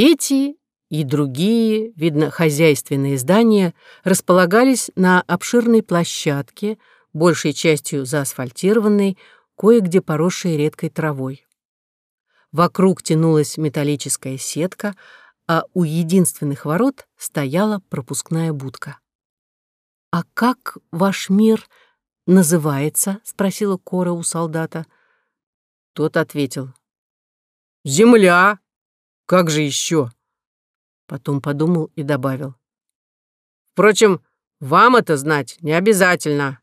Эти и другие, видно, хозяйственные здания располагались на обширной площадке, большей частью заасфальтированной, кое-где поросшей редкой травой. Вокруг тянулась металлическая сетка, а у единственных ворот стояла пропускная будка. «А как ваш мир называется?» — спросила Кора у солдата. Тот ответил. «Земля! Как же еще?» Потом подумал и добавил. «Впрочем, вам это знать не обязательно».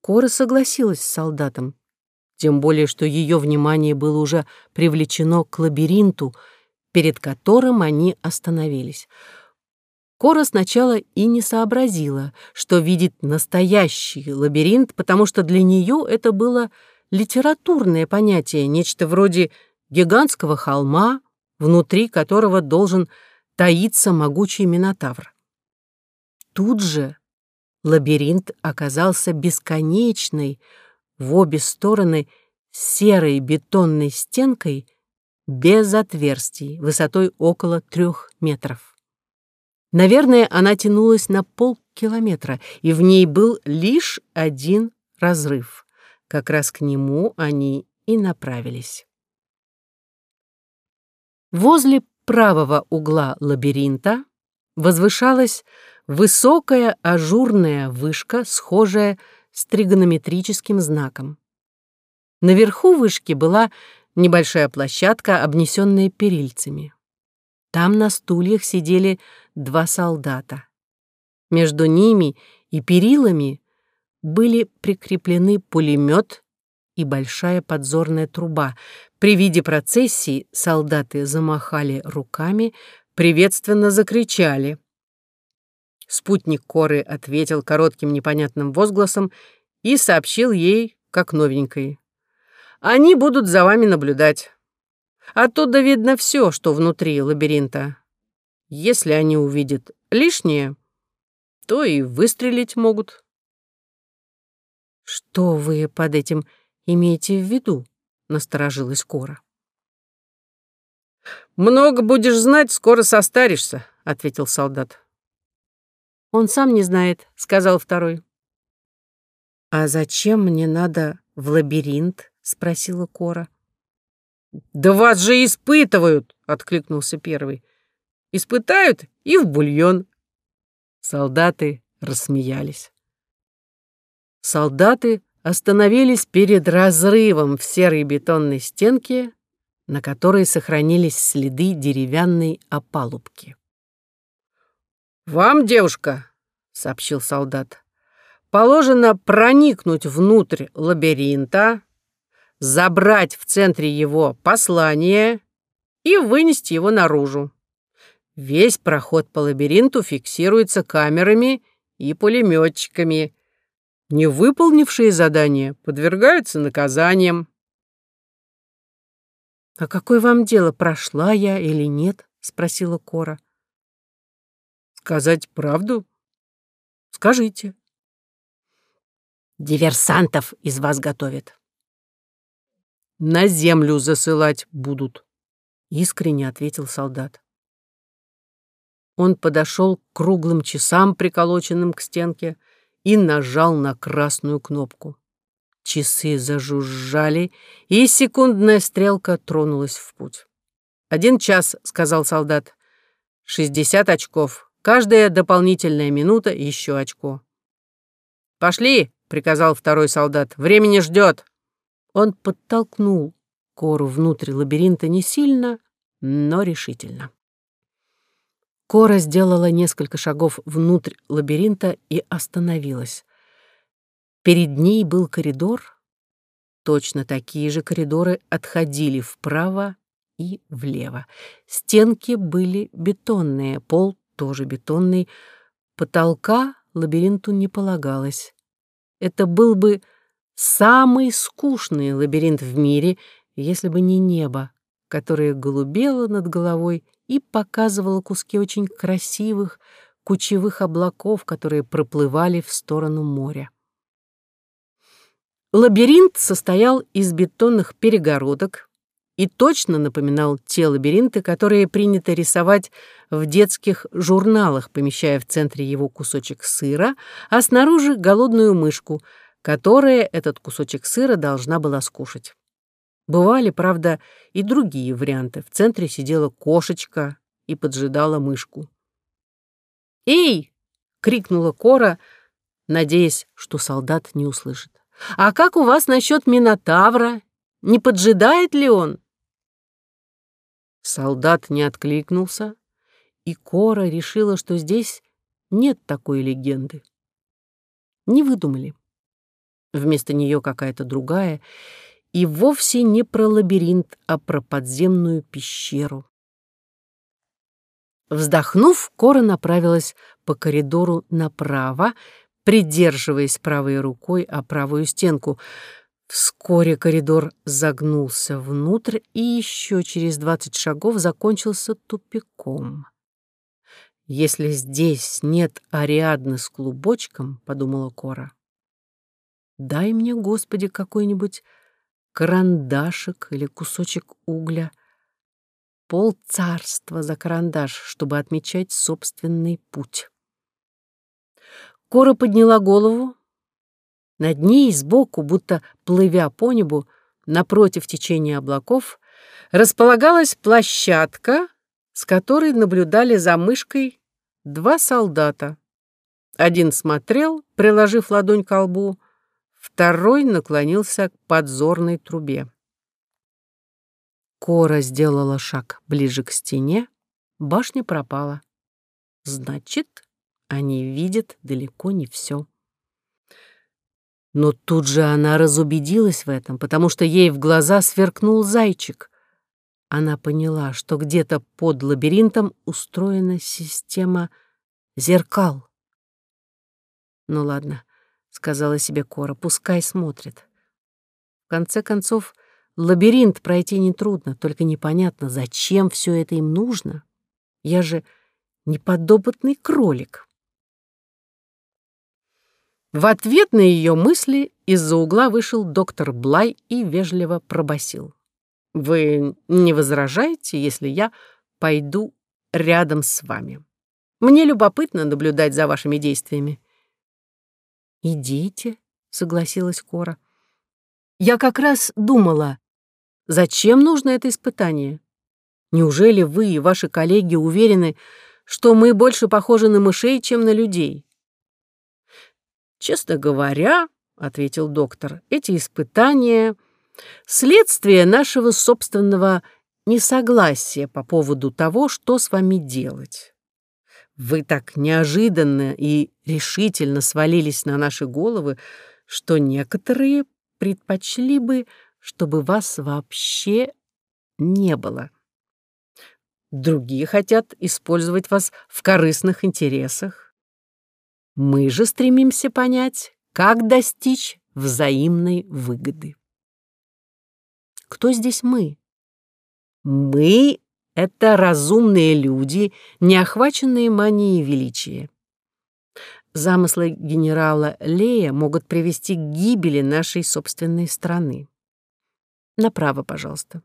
Кора согласилась с солдатом, тем более что ее внимание было уже привлечено к лабиринту, перед которым они остановились. Кора сначала и не сообразила, что видит настоящий лабиринт, потому что для нее это было литературное понятие, нечто вроде гигантского холма, внутри которого должен таиться могучий минотавр. Тут же лабиринт оказался бесконечной, в обе стороны серой бетонной стенкой без отверстий, высотой около трех метров. Наверное, она тянулась на полкилометра, и в ней был лишь один разрыв. Как раз к нему они и направились. Возле правого угла лабиринта возвышалась высокая ажурная вышка, схожая с тригонометрическим знаком. Наверху вышки была небольшая площадка, обнесенная перильцами. Там на стульях сидели два солдата. Между ними и перилами были прикреплены пулемет и большая подзорная труба. При виде процессии солдаты замахали руками, приветственно закричали. Спутник Коры ответил коротким непонятным возгласом и сообщил ей, как новенькой. «Они будут за вами наблюдать. Оттуда видно все, что внутри лабиринта. Если они увидят лишнее, то и выстрелить могут». «Что вы под этим имеете в виду?» — насторожилась Кора. «Много будешь знать, скоро состаришься», — ответил солдат. «Он сам не знает», — сказал второй. «А зачем мне надо в лабиринт?» — спросила Кора. «Да вас же испытывают!» — откликнулся первый. «Испытают и в бульон». Солдаты рассмеялись. Солдаты остановились перед разрывом в серой бетонной стенке, на которой сохранились следы деревянной опалубки. «Вам, девушка», — сообщил солдат, — «положено проникнуть внутрь лабиринта, забрать в центре его послание и вынести его наружу. Весь проход по лабиринту фиксируется камерами и пулеметчиками, не выполнившие задание подвергаются наказаниям. «А какое вам дело, прошла я или нет?» — спросила Кора. «Сказать правду? Скажите». «Диверсантов из вас готовят». «На землю засылать будут», — искренне ответил солдат. Он подошел к круглым часам, приколоченным к стенке, и нажал на красную кнопку. Часы зажужжали, и секундная стрелка тронулась в путь. «Один час», — сказал солдат. «Шестьдесят очков. Каждая дополнительная минута — еще очко». «Пошли», — приказал второй солдат. «Времени ждет». Он подтолкнул Кору внутрь лабиринта не сильно, но решительно. Кора сделала несколько шагов внутрь лабиринта и остановилась. Перед ней был коридор. Точно такие же коридоры отходили вправо и влево. Стенки были бетонные, пол тоже бетонный, потолка лабиринту не полагалось. Это был бы самый скучный лабиринт в мире, если бы не небо, которое голубело над головой и показывала куски очень красивых кучевых облаков, которые проплывали в сторону моря. Лабиринт состоял из бетонных перегородок, и точно напоминал те лабиринты, которые принято рисовать в детских журналах, помещая в центре его кусочек сыра, а снаружи голодную мышку, которая этот кусочек сыра должна была скушать. Бывали, правда, и другие варианты. В центре сидела кошечка и поджидала мышку. «Эй!» — крикнула Кора, надеясь, что солдат не услышит. «А как у вас насчет Минотавра? Не поджидает ли он?» Солдат не откликнулся, и Кора решила, что здесь нет такой легенды. Не выдумали. Вместо нее какая-то другая, и вовсе не про лабиринт, а про подземную пещеру. Вздохнув, Кора направилась по коридору направо, придерживаясь правой рукой о правую стенку — Вскоре коридор загнулся внутрь и еще через двадцать шагов закончился тупиком. «Если здесь нет Ариадны с клубочком, — подумала Кора, — дай мне, Господи, какой-нибудь карандашик или кусочек угля, пол царства за карандаш, чтобы отмечать собственный путь». Кора подняла голову, над ней сбоку, будто плывя по небу, напротив течения облаков, располагалась площадка, с которой наблюдали за мышкой два солдата. Один смотрел, приложив ладонь к лбу, второй наклонился к подзорной трубе. Кора сделала шаг ближе к стене, башня пропала. Значит, они видят далеко не все. Но тут же она разубедилась в этом, потому что ей в глаза сверкнул зайчик. Она поняла, что где-то под лабиринтом устроена система зеркал. «Ну ладно», — сказала себе Кора, — «пускай смотрит». В конце концов, лабиринт пройти нетрудно, только непонятно, зачем все это им нужно. Я же неподопытный кролик. В ответ на ее мысли из-за угла вышел доктор Блай и вежливо пробасил. «Вы не возражаете, если я пойду рядом с вами? Мне любопытно наблюдать за вашими действиями». «Идите», — согласилась Кора. «Я как раз думала, зачем нужно это испытание? Неужели вы и ваши коллеги уверены, что мы больше похожи на мышей, чем на людей?» «Честно говоря, — ответил доктор, — эти испытания — следствие нашего собственного несогласия по поводу того, что с вами делать. Вы так неожиданно и решительно свалились на наши головы, что некоторые предпочли бы, чтобы вас вообще не было. Другие хотят использовать вас в корыстных интересах. Мы же стремимся понять, как достичь взаимной выгоды. Кто здесь мы? Мы — это разумные люди, не охваченные манией величия. Замыслы генерала Лея могут привести к гибели нашей собственной страны. Направо, пожалуйста.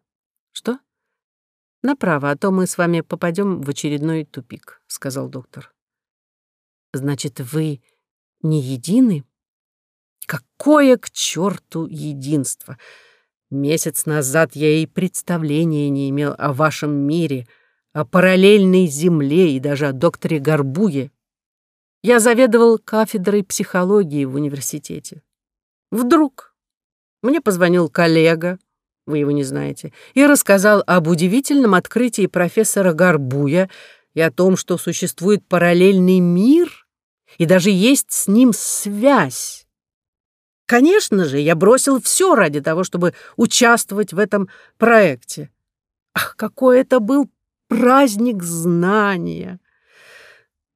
Что? Направо, а то мы с вами попадем в очередной тупик, сказал доктор. Значит, вы не едины? Какое к черту единство! Месяц назад я и представления не имел о вашем мире, о параллельной земле и даже о докторе Горбуе. Я заведовал кафедрой психологии в университете. Вдруг мне позвонил коллега, вы его не знаете, и рассказал об удивительном открытии профессора Горбуя и о том, что существует параллельный мир и даже есть с ним связь. Конечно же, я бросил все ради того, чтобы участвовать в этом проекте. Ах, какой это был праздник знания!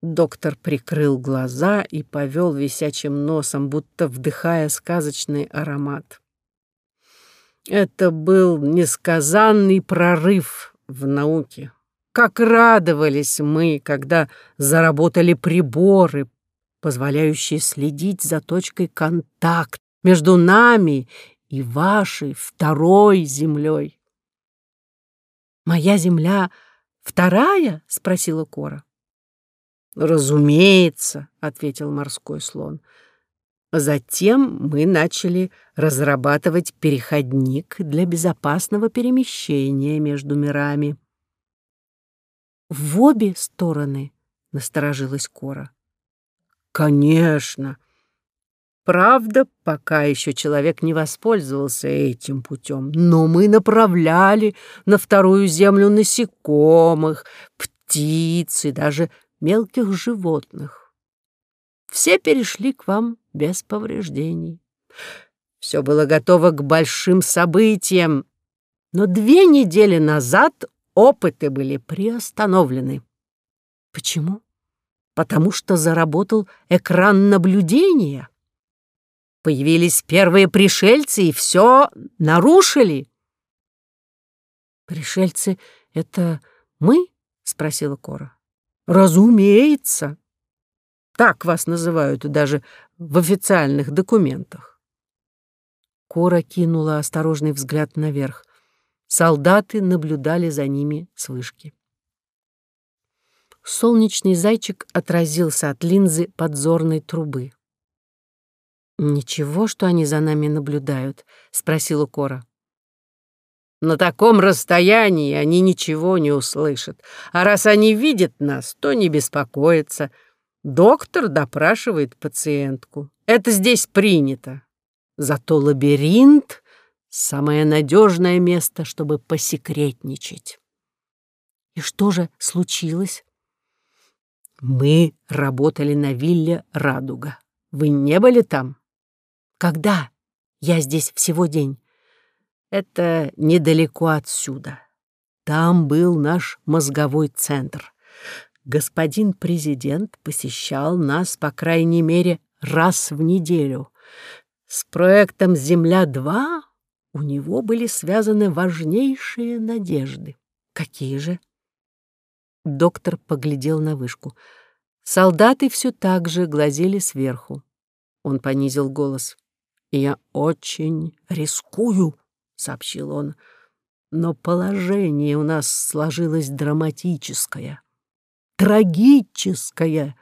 Доктор прикрыл глаза и повел висячим носом, будто вдыхая сказочный аромат. Это был несказанный прорыв в науке. Как радовались мы, когда заработали приборы, позволяющие следить за точкой контакта между нами и вашей второй землей. «Моя земля вторая?» — спросила Кора. «Разумеется», — ответил морской слон. Затем мы начали разрабатывать переходник для безопасного перемещения между мирами. «В обе стороны?» — насторожилась Кора. «Конечно. Правда, пока еще человек не воспользовался этим путем, но мы направляли на вторую землю насекомых, птиц и даже мелких животных. Все перешли к вам без повреждений. Все было готово к большим событиям, но две недели назад опыты были приостановлены. Почему? Потому что заработал экран наблюдения. Появились первые пришельцы и все нарушили. «Пришельцы — это мы?» — спросила Кора. «Разумеется. Так вас называют даже в официальных документах». Кора кинула осторожный взгляд наверх. Солдаты наблюдали за ними с вышки. Солнечный зайчик отразился от линзы подзорной трубы. «Ничего, что они за нами наблюдают?» — спросила Кора. «На таком расстоянии они ничего не услышат. А раз они видят нас, то не беспокоятся. Доктор допрашивает пациентку. Это здесь принято. Зато лабиринт — самое надежное место, чтобы посекретничать». «И что же случилось?» «Мы работали на вилле «Радуга». Вы не были там?» Когда? Я здесь всего день. Это недалеко отсюда. Там был наш мозговой центр. Господин президент посещал нас, по крайней мере, раз в неделю. С проектом «Земля-2» у него были связаны важнейшие надежды. Какие же? Доктор поглядел на вышку. Солдаты все так же глазели сверху. Он понизил голос. «Я очень рискую», — сообщил он, «но положение у нас сложилось драматическое, трагическое,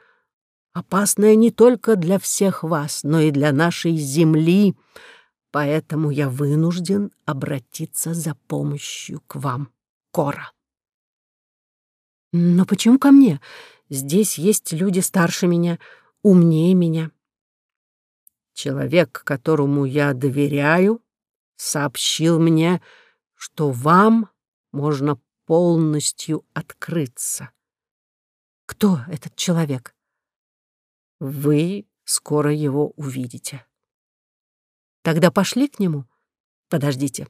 опасное не только для всех вас, но и для нашей земли, поэтому я вынужден обратиться за помощью к вам, Кора». «Но почему ко мне? Здесь есть люди старше меня, умнее меня». Человек, которому я доверяю, сообщил мне, что вам можно полностью открыться. Кто этот человек? Вы скоро его увидите. Тогда пошли к нему. Подождите.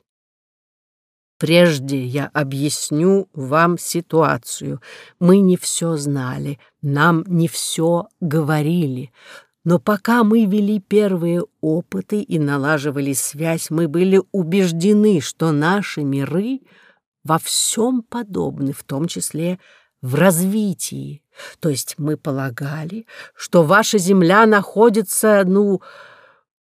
Прежде я объясню вам ситуацию. Мы не все знали, нам не все говорили. Но пока мы вели первые опыты и налаживали связь, мы были убеждены, что наши миры во всем подобны, в том числе в развитии. То есть мы полагали, что ваша Земля находится, ну,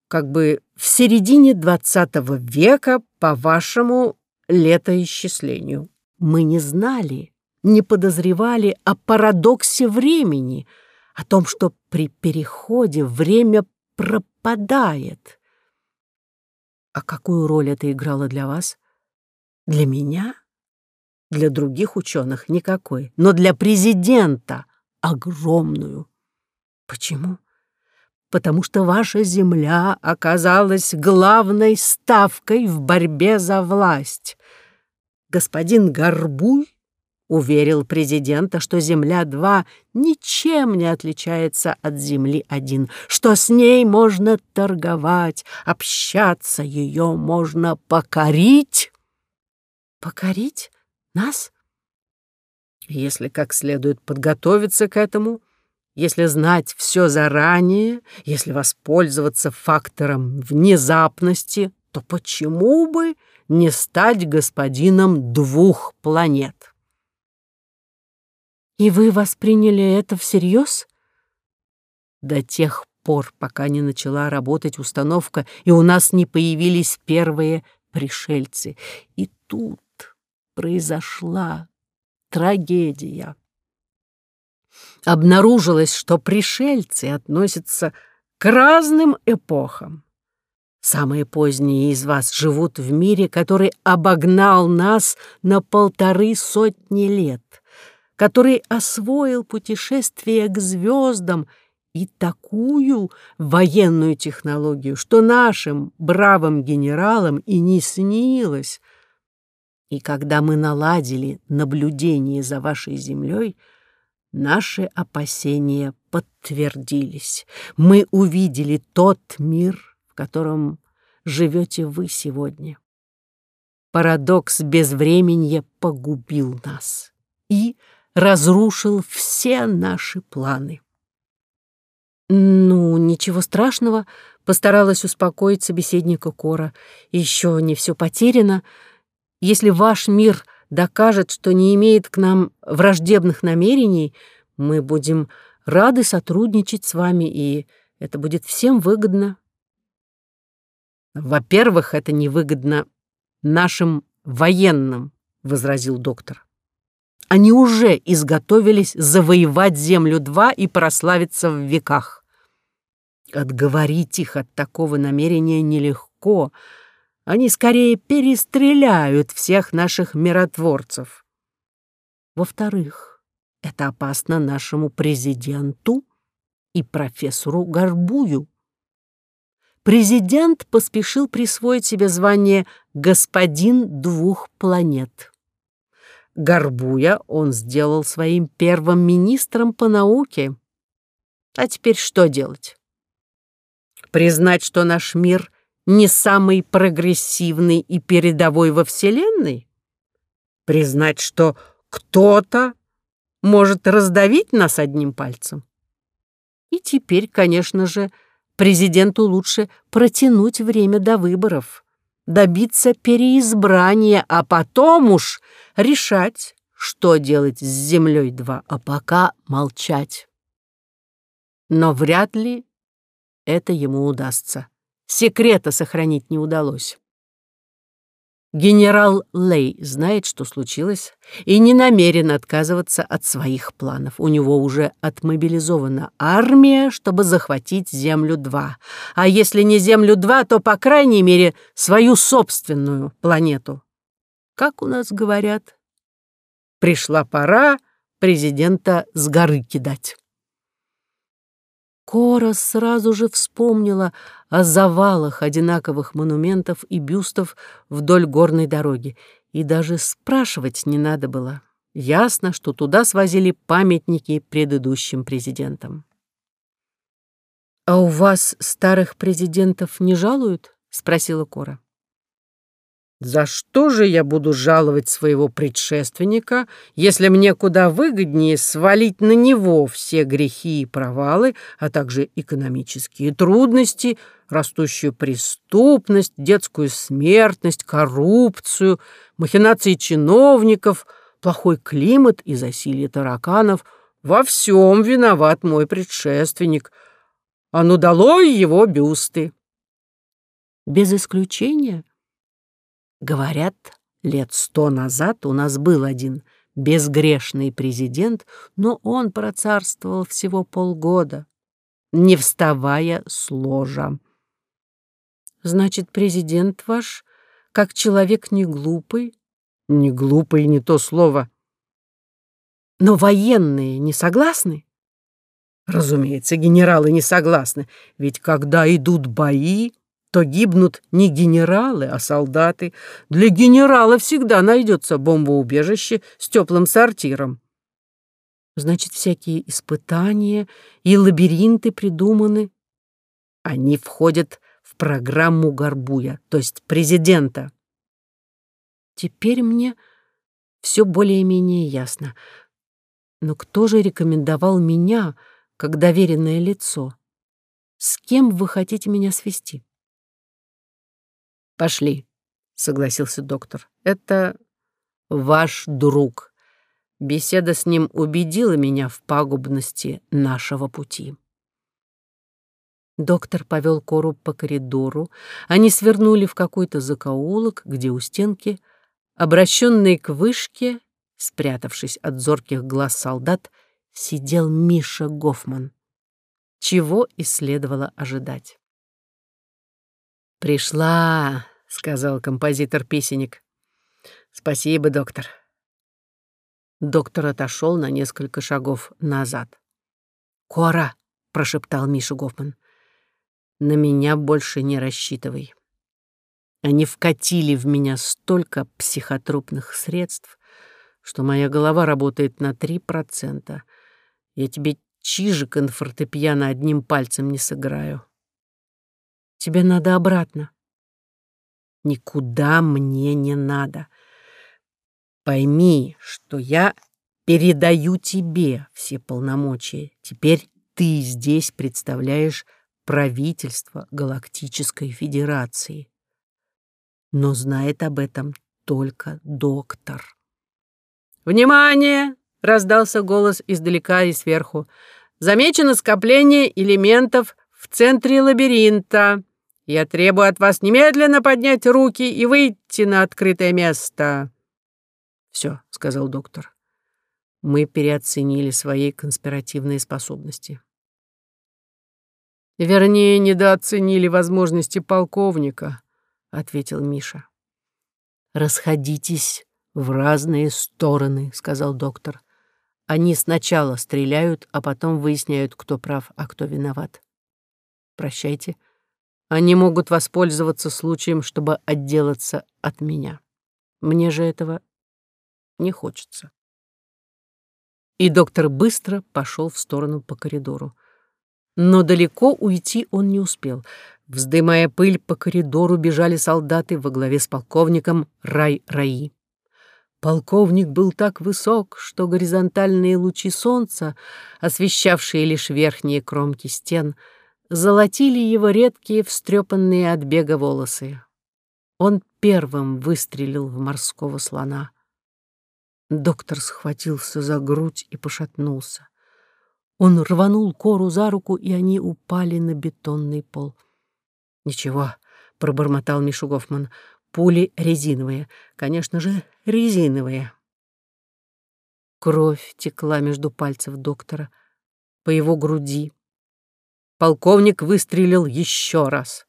как бы в середине двадцатого века по вашему летоисчислению. Мы не знали, не подозревали о парадоксе времени — о том, что при переходе время пропадает. А какую роль это играло для вас? Для меня? Для других ученых никакой, но для президента огромную. Почему? Потому что ваша земля оказалась главной ставкой в борьбе за власть. Господин Горбуй уверил президента, что Земля-2 ничем не отличается от Земли-1, что с ней можно торговать, общаться, ее можно покорить. Покорить? Нас? Если как следует подготовиться к этому, если знать все заранее, если воспользоваться фактором внезапности, то почему бы не стать господином двух планет? И вы восприняли это всерьез? До тех пор, пока не начала работать установка, и у нас не появились первые пришельцы. И тут произошла трагедия. Обнаружилось, что пришельцы относятся к разным эпохам. Самые поздние из вас живут в мире, который обогнал нас на полторы сотни лет, который освоил путешествие к звездам и такую военную технологию, что нашим бравым генералам и не снилось. И когда мы наладили наблюдение за вашей землей, наши опасения подтвердились. Мы увидели тот мир, в котором живете вы сегодня. Парадокс безвременья погубил нас и разрушил все наши планы. «Ну, ничего страшного», — постаралась успокоить собеседника Кора. «Еще не все потеряно. Если ваш мир докажет, что не имеет к нам враждебных намерений, мы будем рады сотрудничать с вами, и это будет всем выгодно». «Во-первых, это невыгодно нашим военным», — возразил доктор. «Они уже изготовились завоевать Землю-2 и прославиться в веках. Отговорить их от такого намерения нелегко. Они скорее перестреляют всех наших миротворцев. Во-вторых, это опасно нашему президенту и профессору Горбую. Президент поспешил присвоить себе звание «господин двух планет». Горбуя он сделал своим первым министром по науке. А теперь что делать? Признать, что наш мир не самый прогрессивный и передовой во Вселенной? Признать, что кто-то может раздавить нас одним пальцем? И теперь, конечно же, президенту лучше протянуть время до выборов, добиться переизбрания, а потом уж решать, что делать с Землей-2, а пока молчать. Но вряд ли это ему удастся. Секрета сохранить не удалось. Генерал Лей знает, что случилось, и не намерен отказываться от своих планов. У него уже отмобилизована армия, чтобы захватить Землю-2. А если не Землю-2, то, по крайней мере, свою собственную планету. Как у нас говорят, пришла пора президента с горы кидать. Кора сразу же вспомнила о завалах одинаковых монументов и бюстов вдоль горной дороги, и даже спрашивать не надо было. Ясно, что туда свозили памятники предыдущим президентам. «А у вас старых президентов не жалуют?» — спросила Кора. За что же я буду жаловать своего предшественника, если мне куда выгоднее свалить на него все грехи и провалы, а также экономические трудности, растущую преступность, детскую смертность, коррупцию, махинации чиновников, плохой климат и засилье тараканов? Во всем виноват мой предшественник. А ну долой его бюсты! Без исключения Говорят, лет сто назад у нас был один безгрешный президент, но он процарствовал всего полгода, не вставая с ложа. Значит, президент ваш, как человек не глупый? Не глупый, не то слово. Но военные не согласны? Разумеется, генералы не согласны, ведь когда идут бои, то гибнут не генералы, а солдаты. Для генерала всегда найдется бомбоубежище с теплым сортиром. Значит, всякие испытания и лабиринты придуманы. Они входят в программу Горбуя, то есть президента. Теперь мне все более-менее ясно. Но кто же рекомендовал меня как доверенное лицо? С кем вы хотите меня свести? «Пошли», — согласился доктор. «Это ваш друг. Беседа с ним убедила меня в пагубности нашего пути». Доктор повел Кору по коридору. Они свернули в какой-то закоулок, где у стенки Обращенный к вышке, спрятавшись от зорких глаз солдат, сидел Миша Гофман. Чего и следовало ожидать. «Пришла», — сказал композитор-песенник. «Спасибо, доктор». Доктор отошел на несколько шагов назад. «Кора», — прошептал Миша Гофман, — «на меня больше не рассчитывай. Они вкатили в меня столько психотропных средств, что моя голова работает на три процента. Я тебе чижик на фортепиано одним пальцем не сыграю. Тебе надо обратно. Никуда мне не надо. Пойми, что я передаю тебе все полномочия. Теперь ты здесь представляешь правительство Галактической Федерации но знает об этом только доктор. «Внимание!» — раздался голос издалека и сверху. «Замечено скопление элементов в центре лабиринта. Я требую от вас немедленно поднять руки и выйти на открытое место». «Все», — сказал доктор. «Мы переоценили свои конспиративные способности». Вернее, недооценили возможности полковника, — ответил Миша. «Расходитесь в разные стороны», — сказал доктор. «Они сначала стреляют, а потом выясняют, кто прав, а кто виноват. Прощайте. Они могут воспользоваться случаем, чтобы отделаться от меня. Мне же этого не хочется». И доктор быстро пошел в сторону по коридору. Но далеко уйти он не успел. Вздымая пыль, по коридору бежали солдаты во главе с полковником Рай-Раи. Полковник был так высок, что горизонтальные лучи солнца, освещавшие лишь верхние кромки стен, золотили его редкие, встрепанные от бега волосы. Он первым выстрелил в морского слона. Доктор схватился за грудь и пошатнулся. Он рванул кору за руку, и они упали на бетонный пол. «Ничего», — пробормотал Мишу Гофман, — «пули резиновые. Конечно же, резиновые». Кровь текла между пальцев доктора, по его груди. Полковник выстрелил еще раз.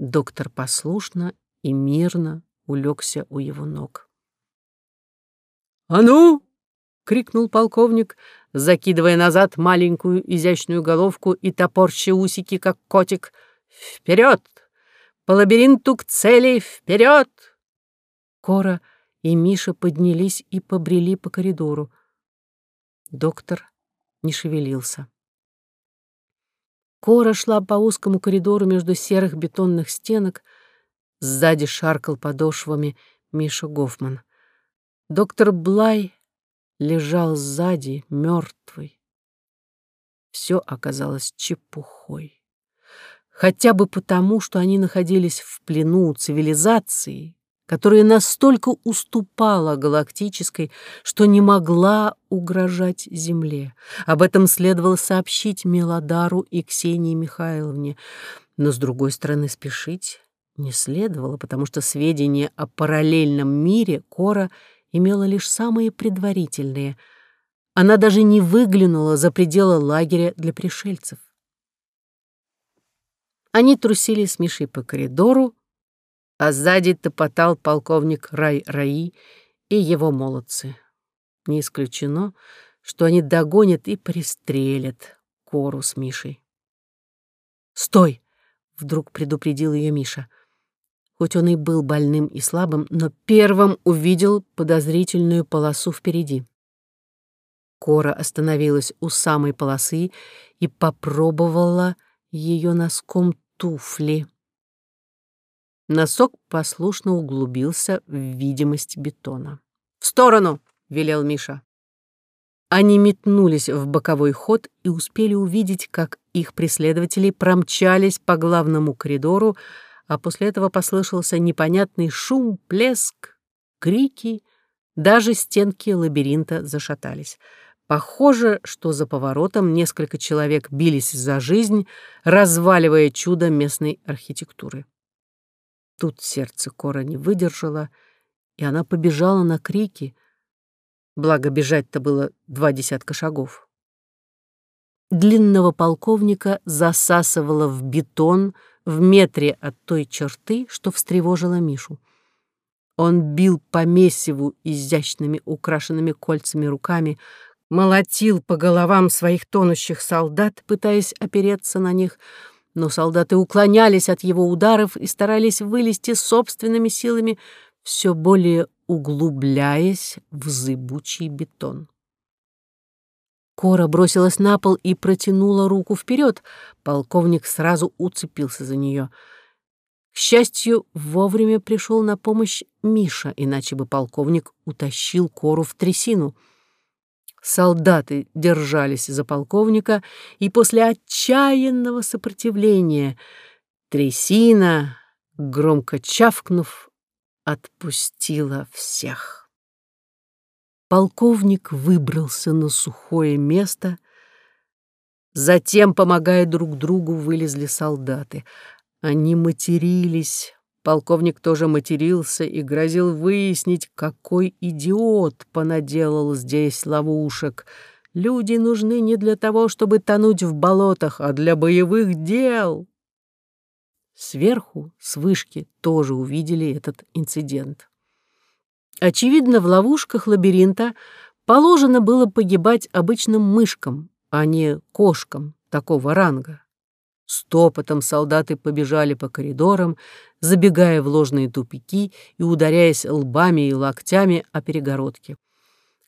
Доктор послушно и мирно улегся у его ног. «А ну!» — крикнул полковник, закидывая назад маленькую изящную головку и топорща усики, как котик — Вперед! По лабиринту к цели! Вперед! Кора и Миша поднялись и побрели по коридору. Доктор не шевелился. Кора шла по узкому коридору между серых бетонных стенок. Сзади шаркал подошвами Миша Гофман. Доктор Блай лежал сзади, мертвый. Все оказалось чепухой хотя бы потому, что они находились в плену цивилизации, которая настолько уступала галактической, что не могла угрожать Земле. Об этом следовало сообщить Мелодару и Ксении Михайловне, но, с другой стороны, спешить не следовало, потому что сведения о параллельном мире Кора имела лишь самые предварительные. Она даже не выглянула за пределы лагеря для пришельцев. Они трусили с Мишей по коридору, а сзади топотал полковник Рай-Раи и его молодцы. Не исключено, что они догонят и пристрелят Кору с Мишей. «Стой!» — вдруг предупредил ее Миша. Хоть он и был больным и слабым, но первым увидел подозрительную полосу впереди. Кора остановилась у самой полосы и попробовала ее носком туфли. Носок послушно углубился в видимость бетона. «В сторону!» — велел Миша. Они метнулись в боковой ход и успели увидеть, как их преследователи промчались по главному коридору, а после этого послышался непонятный шум, плеск, крики, даже стенки лабиринта зашатались. Похоже, что за поворотом несколько человек бились за жизнь, разваливая чудо местной архитектуры. Тут сердце Кора не выдержало, и она побежала на крики. Благо, бежать-то было два десятка шагов. Длинного полковника засасывало в бетон в метре от той черты, что встревожила Мишу. Он бил по месиву изящными украшенными кольцами руками, молотил по головам своих тонущих солдат, пытаясь опереться на них, но солдаты уклонялись от его ударов и старались вылезти собственными силами, все более углубляясь в зыбучий бетон. Кора бросилась на пол и протянула руку вперед. Полковник сразу уцепился за нее. К счастью, вовремя пришел на помощь Миша, иначе бы полковник утащил Кору в трясину — Солдаты держались за полковника, и после отчаянного сопротивления трясина, громко чавкнув, отпустила всех. Полковник выбрался на сухое место, затем, помогая друг другу, вылезли солдаты. Они матерились, Полковник тоже матерился и грозил выяснить, какой идиот понаделал здесь ловушек. Люди нужны не для того, чтобы тонуть в болотах, а для боевых дел. Сверху, с вышки, тоже увидели этот инцидент. Очевидно, в ловушках лабиринта положено было погибать обычным мышкам, а не кошкам такого ранга. Стопотом солдаты побежали по коридорам, забегая в ложные тупики и ударяясь лбами и локтями о перегородки.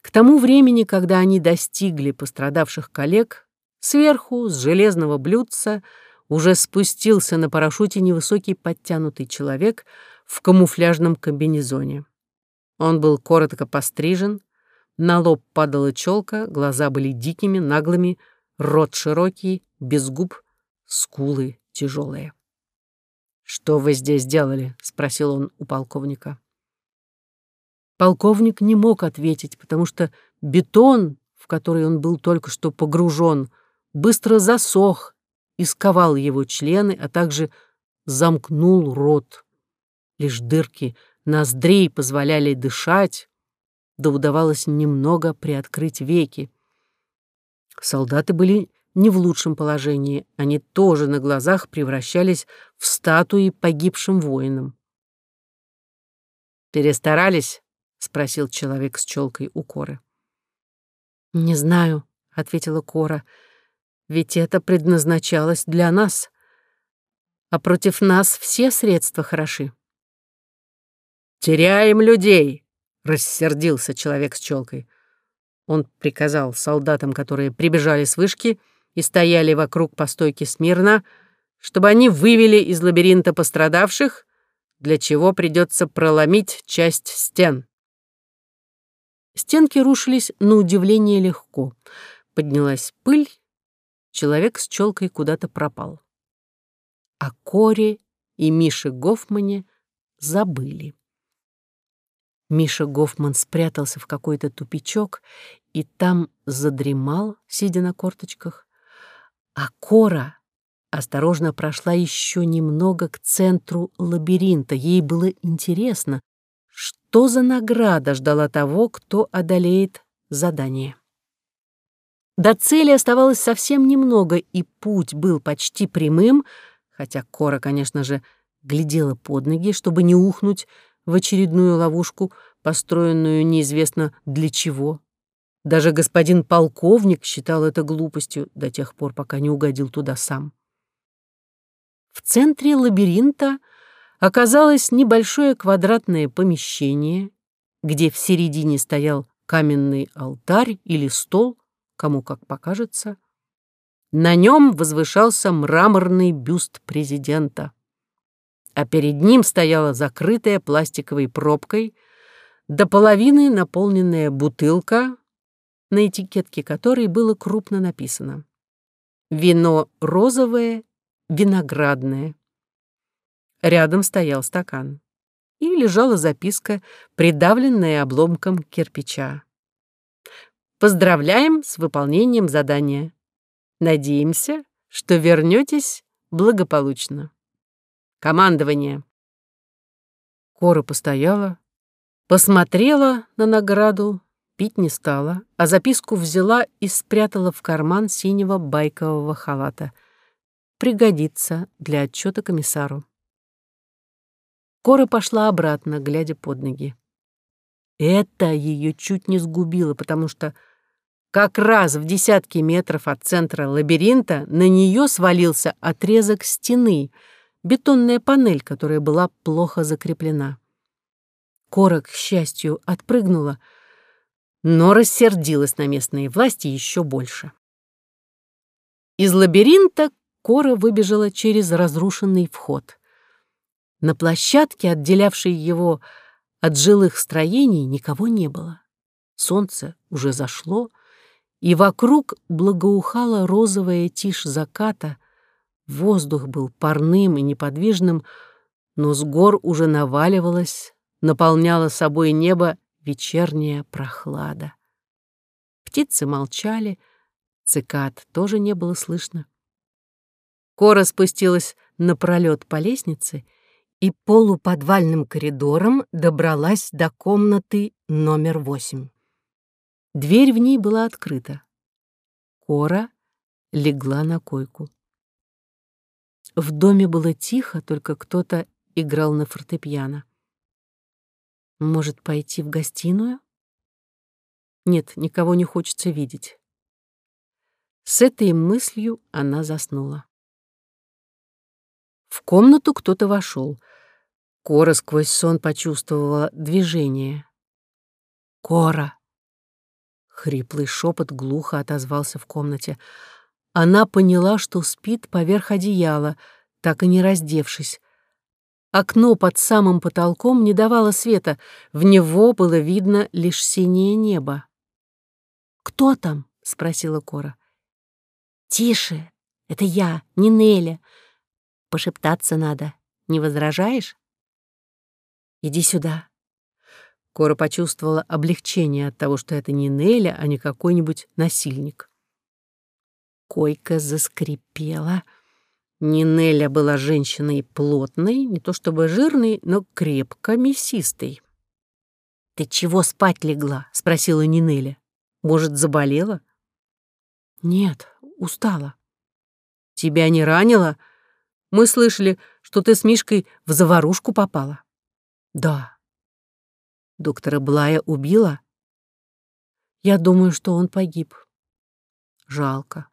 К тому времени, когда они достигли пострадавших коллег, сверху, с железного блюдца, уже спустился на парашюте невысокий подтянутый человек в камуфляжном комбинезоне. Он был коротко пострижен, на лоб падала челка, глаза были дикими, наглыми, рот широкий, без губ, скулы тяжелые. «Что вы здесь делали?» — спросил он у полковника. Полковник не мог ответить, потому что бетон, в который он был только что погружен, быстро засох и сковал его члены, а также замкнул рот. Лишь дырки ноздрей позволяли дышать, да удавалось немного приоткрыть веки. Солдаты были не в лучшем положении, они тоже на глазах превращались в статуи погибшим воинам. «Перестарались?» — спросил человек с челкой у Коры. «Не знаю», — ответила Кора, — «ведь это предназначалось для нас, а против нас все средства хороши». «Теряем людей!» — рассердился человек с челкой. Он приказал солдатам, которые прибежали с вышки, — и стояли вокруг по стойке смирно, чтобы они вывели из лабиринта пострадавших, для чего придется проломить часть стен. Стенки рушились на удивление легко. Поднялась пыль, человек с челкой куда-то пропал. А Коре и Мише Гофмане забыли. Миша Гофман спрятался в какой-то тупичок и там задремал, сидя на корточках. А Кора осторожно прошла еще немного к центру лабиринта. Ей было интересно, что за награда ждала того, кто одолеет задание. До цели оставалось совсем немного, и путь был почти прямым, хотя Кора, конечно же, глядела под ноги, чтобы не ухнуть в очередную ловушку, построенную неизвестно для чего. Даже господин полковник считал это глупостью до тех пор, пока не угодил туда сам. В центре лабиринта оказалось небольшое квадратное помещение, где в середине стоял каменный алтарь или стол, кому как покажется. На нем возвышался мраморный бюст президента, а перед ним стояла закрытая пластиковой пробкой до половины наполненная бутылка на этикетке которой было крупно написано «Вино розовое, виноградное». Рядом стоял стакан. И лежала записка, придавленная обломком кирпича. «Поздравляем с выполнением задания. Надеемся, что вернетесь благополучно. Командование». Кора постояла, Посмотрела на награду, пить не стала, а записку взяла и спрятала в карман синего байкового халата. Пригодится для отчета комиссару. Кора пошла обратно, глядя под ноги. Это ее чуть не сгубило, потому что как раз в десятки метров от центра лабиринта на нее свалился отрезок стены, бетонная панель, которая была плохо закреплена. Кора, к счастью, отпрыгнула, но рассердилась на местные власти еще больше. Из лабиринта Кора выбежала через разрушенный вход. На площадке, отделявшей его от жилых строений, никого не было. Солнце уже зашло, и вокруг благоухала розовая тишь заката, воздух был парным и неподвижным, но с гор уже наваливалась, наполняла собой небо вечерняя прохлада. Птицы молчали, цикад тоже не было слышно. Кора спустилась напролёт по лестнице и полуподвальным коридором добралась до комнаты номер восемь. Дверь в ней была открыта. Кора легла на койку. В доме было тихо, только кто-то играл на фортепиано. Может, пойти в гостиную? Нет, никого не хочется видеть. С этой мыслью она заснула. В комнату кто-то вошел. Кора сквозь сон почувствовала движение. «Кора!» Хриплый шепот глухо отозвался в комнате. Она поняла, что спит поверх одеяла, так и не раздевшись. Окно под самым потолком не давало света, в него было видно лишь синее небо. «Кто там?» — спросила Кора. «Тише, это я, не Неля. Пошептаться надо, не возражаешь?» «Иди сюда», Кора почувствовала облегчение от того, что это не Неля, а не какой-нибудь насильник. Койка заскрипела. Нинеля была женщиной плотной, не то чтобы жирной, но крепко мясистой. «Ты чего спать легла?» — спросила Нинеля. «Может, заболела?» «Нет, устала». «Тебя не ранило? Мы слышали, что ты с Мишкой в заварушку попала». «Да, Доктора Блая убила? Я думаю, что он погиб. Жалко.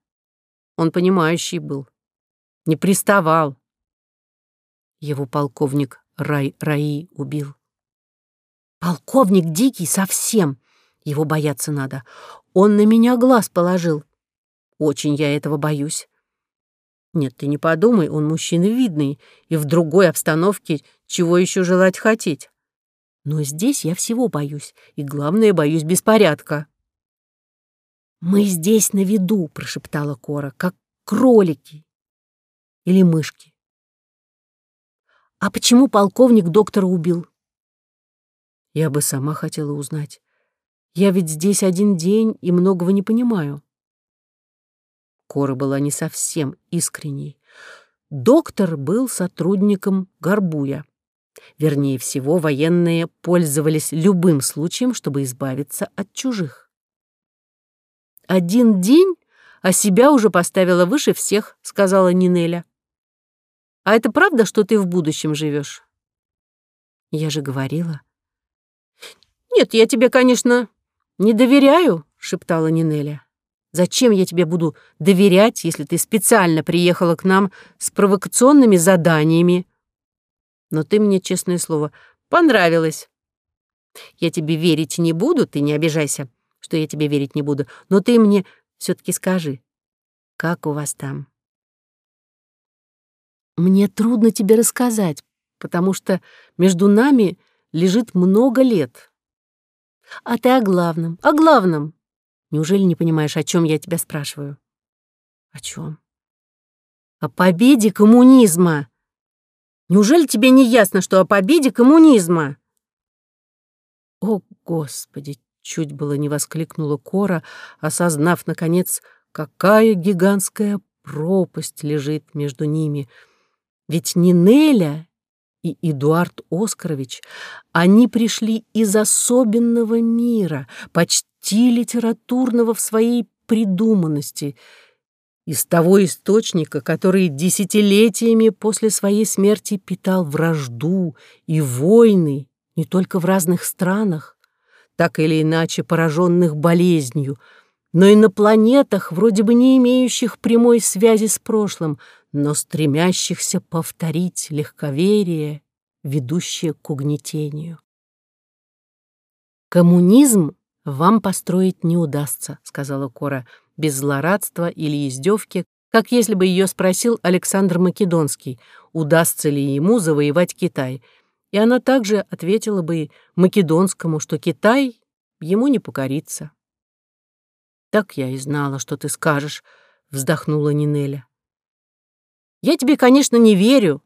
Он понимающий был. Не приставал. Его полковник Рай Раи убил. Полковник дикий совсем. Его бояться надо. Он на меня глаз положил. Очень я этого боюсь. Нет, ты не подумай, он мужчина видный, и в другой обстановке чего еще желать хотеть. Но здесь я всего боюсь, и, главное, боюсь беспорядка. «Мы здесь на виду», — прошептала Кора, — «как кролики или мышки». «А почему полковник доктора убил?» Я бы сама хотела узнать. Я ведь здесь один день и многого не понимаю. Кора была не совсем искренней. Доктор был сотрудником Горбуя. Вернее всего, военные пользовались любым случаем, чтобы избавиться от чужих. «Один день, а себя уже поставила выше всех», — сказала Нинеля. «А это правда, что ты в будущем живешь?» «Я же говорила». «Нет, я тебе, конечно, не доверяю», — шептала Нинеля. «Зачем я тебе буду доверять, если ты специально приехала к нам с провокационными заданиями, но ты мне, честное слово, понравилась. Я тебе верить не буду, ты не обижайся, что я тебе верить не буду, но ты мне все таки скажи, как у вас там? Мне трудно тебе рассказать, потому что между нами лежит много лет. А ты о главном, о главном. Неужели не понимаешь, о чем я тебя спрашиваю? О чем? О победе коммунизма. Неужели тебе не ясно, что о победе коммунизма?» «О, Господи!» — чуть было не воскликнула Кора, осознав, наконец, какая гигантская пропасть лежит между ними. Ведь не Неля и Эдуард Оскарович, они пришли из особенного мира, почти литературного в своей придуманности, из того источника, который десятилетиями после своей смерти питал вражду и войны не только в разных странах, так или иначе пораженных болезнью, но и на планетах, вроде бы не имеющих прямой связи с прошлым, но стремящихся повторить легковерие, ведущее к угнетению. «Коммунизм вам построить не удастся», — сказала Кора, без злорадства или издевки, как если бы ее спросил Александр Македонский, удастся ли ему завоевать Китай, и она также ответила бы Македонскому, что Китай ему не покорится. «Так я и знала, что ты скажешь», — вздохнула Нинеля. «Я тебе, конечно, не верю,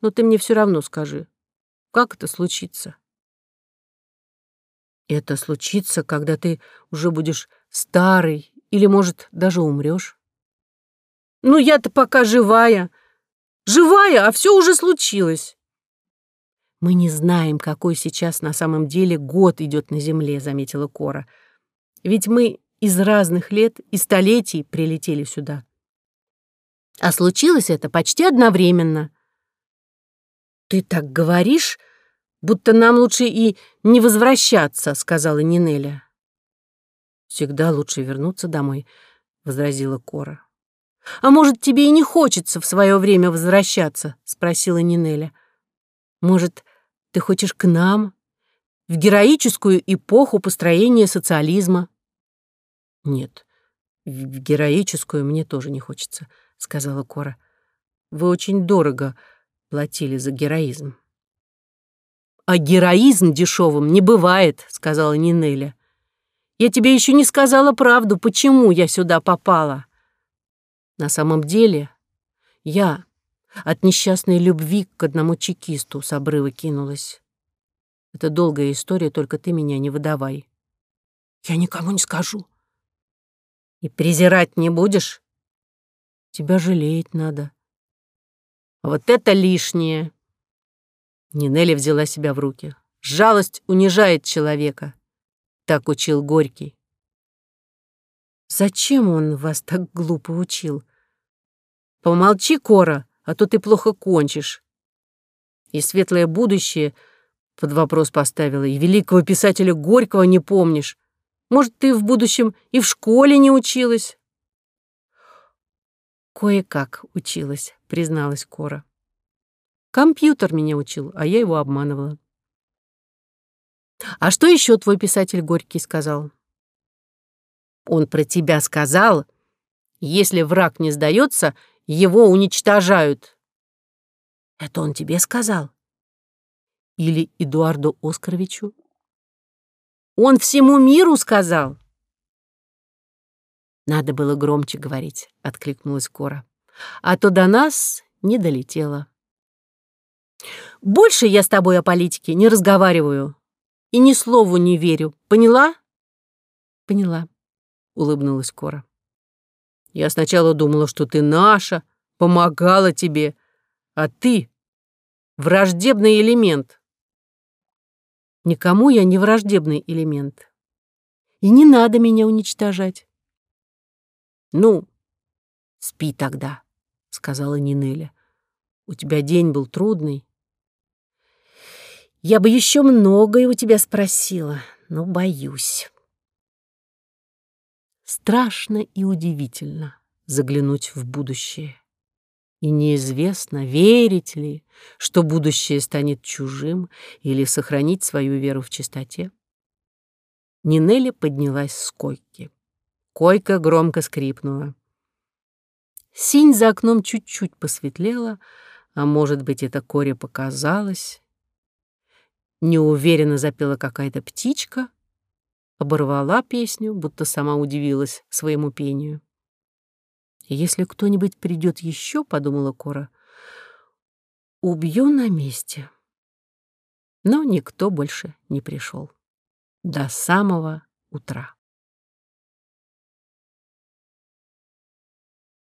но ты мне все равно скажи, как это случится?» «Это случится, когда ты уже будешь старый или, может, даже умрешь. «Ну, я-то пока живая. Живая, а все уже случилось». «Мы не знаем, какой сейчас на самом деле год идет на Земле», — заметила Кора. Ведь мы из разных лет и столетий прилетели сюда. А случилось это почти одновременно. «Ты так говоришь, будто нам лучше и не возвращаться», — сказала Нинеля. «Всегда лучше вернуться домой», — возразила Кора. «А может, тебе и не хочется в свое время возвращаться?» — спросила Нинеля. «Может, ты хочешь к нам, в героическую эпоху построения социализма?» «Нет, в героическую мне тоже не хочется», — сказала Кора. «Вы очень дорого платили за героизм». «А героизм дешевым не бывает», — сказала Нинеля. «Я тебе еще не сказала правду, почему я сюда попала». На самом деле я от несчастной любви к одному чекисту с обрыва кинулась. Это долгая история, только ты меня не выдавай. Я никому не скажу, и презирать не будешь? Тебя жалеть надо. А вот это лишнее. Нинелли взяла себя в руки. Жалость унижает человека. Так учил Горький. Зачем он вас так глупо учил? Помолчи, Кора, а то ты плохо кончишь. И светлое будущее под вопрос поставила, и великого писателя Горького не помнишь. Может, ты в будущем и в школе не училась?» «Кое-как училась», — призналась Кора. «Компьютер меня учил, а я его обманывала». «А что еще твой писатель Горький сказал?» «Он про тебя сказал, если враг не сдается, его уничтожают». «Это он тебе сказал?» «Или Эдуарду Оскаровичу?» Он всему миру сказал. Надо было громче говорить, откликнулась Кора. А то до нас не долетело. Больше я с тобой о политике не разговариваю и ни слову не верю. Поняла? Поняла, улыбнулась Кора. Я сначала думала, что ты наша, помогала тебе, а ты — враждебный элемент. Никому я не враждебный элемент. И не надо меня уничтожать. Ну, спи тогда, сказала Нинеля. У тебя день был трудный. Я бы еще многое у тебя спросила, но боюсь. Страшно и удивительно заглянуть в будущее. И неизвестно, верить ли, что будущее станет чужим или сохранить свою веру в чистоте. Нинелли поднялась с койки. Койка громко скрипнула. Синь за окном чуть-чуть посветлела, а может быть, это Коре показалось. Неуверенно запела какая-то птичка, оборвала песню, будто сама удивилась своему пению. Если кто-нибудь придет еще, подумала Кора, убью на месте. Но никто больше не пришел. До самого утра.